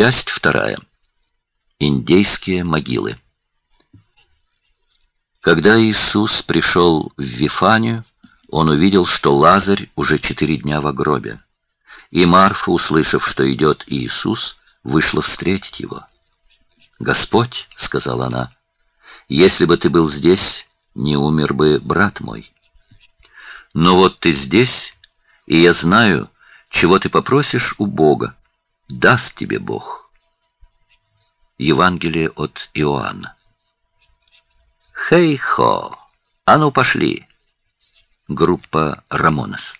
Часть вторая. Индейские могилы. Когда Иисус пришел в Вифанию, он увидел, что Лазарь уже четыре дня в гробе. И Марфа, услышав, что идет Иисус, вышла встретить его. «Господь», — сказала она, — «если бы ты был здесь, не умер бы брат мой. Но вот ты здесь, и я знаю, чего ты попросишь у Бога, даст тебе Бог». Евангелие от Иоанна. «Хей-хо! А ну, пошли!» Группа «Рамонес».